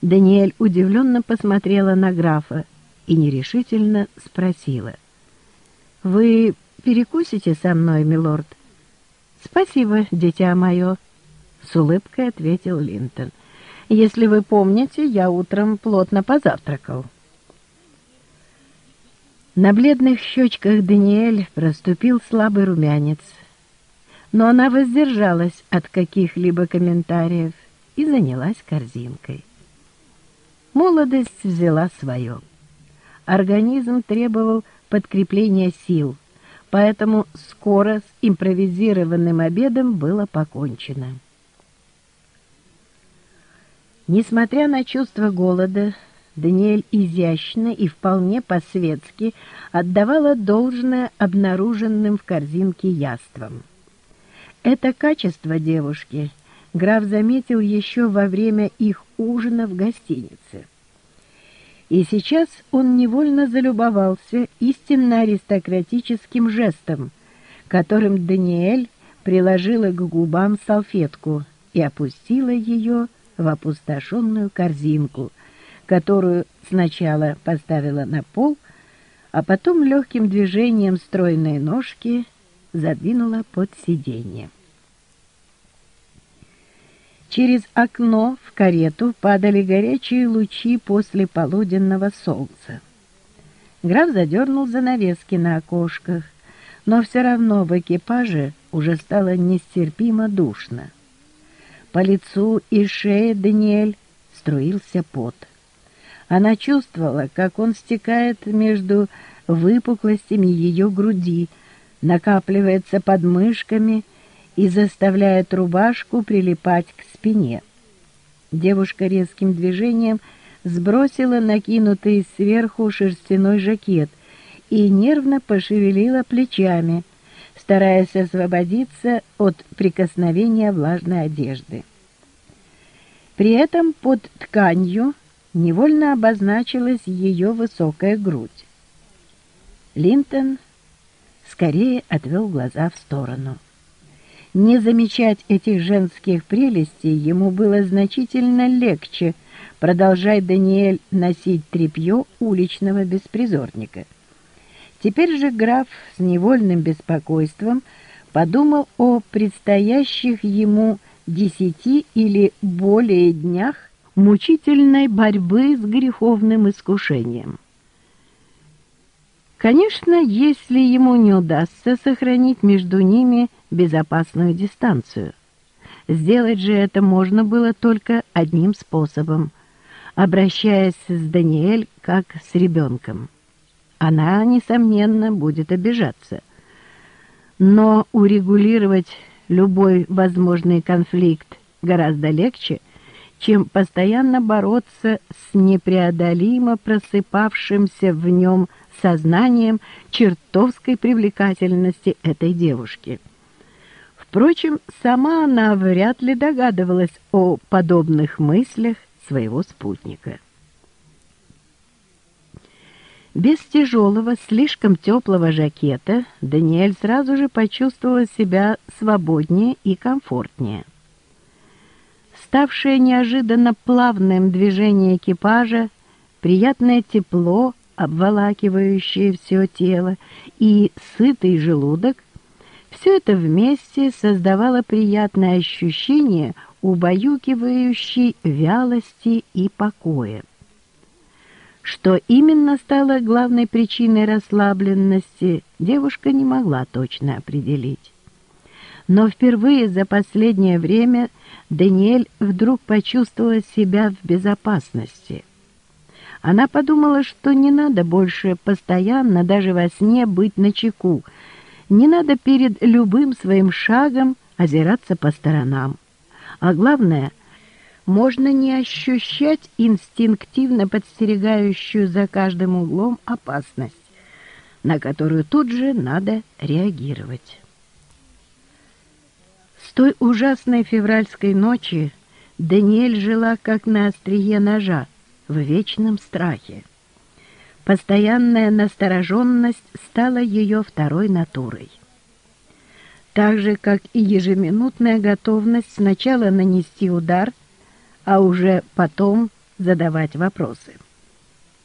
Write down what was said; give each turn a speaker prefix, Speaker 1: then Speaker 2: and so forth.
Speaker 1: Даниэль удивленно посмотрела на графа и нерешительно спросила. «Вы перекусите со мной, милорд?» «Спасибо, дитя мое», — с улыбкой ответил Линтон. «Если вы помните, я утром плотно позавтракал». На бледных щечках Даниэль проступил слабый румянец, но она воздержалась от каких-либо комментариев и занялась корзинкой. Молодость взяла свое. Организм требовал подкрепления сил, поэтому скоро с импровизированным обедом было покончено. Несмотря на чувство голода, Даниэль изящно и вполне по-светски отдавала должное обнаруженным в корзинке яствам. Это качество девушки граф заметил еще во время их ужина в гостинице. И сейчас он невольно залюбовался истинно аристократическим жестом, которым Даниэль приложила к губам салфетку и опустила ее в опустошенную корзинку, которую сначала поставила на пол, а потом легким движением стройной ножки задвинула под сиденье. Через окно в карету падали горячие лучи после полуденного солнца. Граф задернул занавески на окошках, но все равно в экипаже уже стало нестерпимо душно. По лицу и шее Даниэль струился пот. Она чувствовала, как он стекает между выпуклостями ее груди, накапливается под мышками и заставляет рубашку прилипать к спине. Девушка резким движением сбросила накинутый сверху шерстяной жакет и нервно пошевелила плечами, стараясь освободиться от прикосновения влажной одежды. При этом под тканью невольно обозначилась ее высокая грудь. Линтон скорее отвел глаза в сторону. Не замечать этих женских прелестей ему было значительно легче, продолжая Даниэль носить тряпье уличного беспризорника. Теперь же граф с невольным беспокойством подумал о предстоящих ему десяти или более днях мучительной борьбы с греховным искушением. Конечно, если ему не удастся сохранить между ними безопасную дистанцию. Сделать же это можно было только одним способом, обращаясь с Даниэль как с ребенком. Она, несомненно, будет обижаться. Но урегулировать любой возможный конфликт гораздо легче, чем постоянно бороться с непреодолимо просыпавшимся в нем сознанием чертовской привлекательности этой девушки. Впрочем, сама она вряд ли догадывалась о подобных мыслях своего спутника. Без тяжелого, слишком теплого жакета Даниэль сразу же почувствовала себя свободнее и комфортнее ставшее неожиданно плавным движение экипажа, приятное тепло, обволакивающее все тело, и сытый желудок, все это вместе создавало приятное ощущение убаюкивающей вялости и покоя. Что именно стало главной причиной расслабленности, девушка не могла точно определить. Но впервые за последнее время Даниэль вдруг почувствовала себя в безопасности. Она подумала, что не надо больше постоянно, даже во сне, быть начеку. Не надо перед любым своим шагом озираться по сторонам. А главное, можно не ощущать инстинктивно подстерегающую за каждым углом опасность, на которую тут же надо реагировать той ужасной февральской ночи Даниэль жила как на острие ножа, в вечном страхе. Постоянная настороженность стала ее второй натурой. Так же, как и ежеминутная готовность сначала нанести удар, а уже потом задавать вопросы.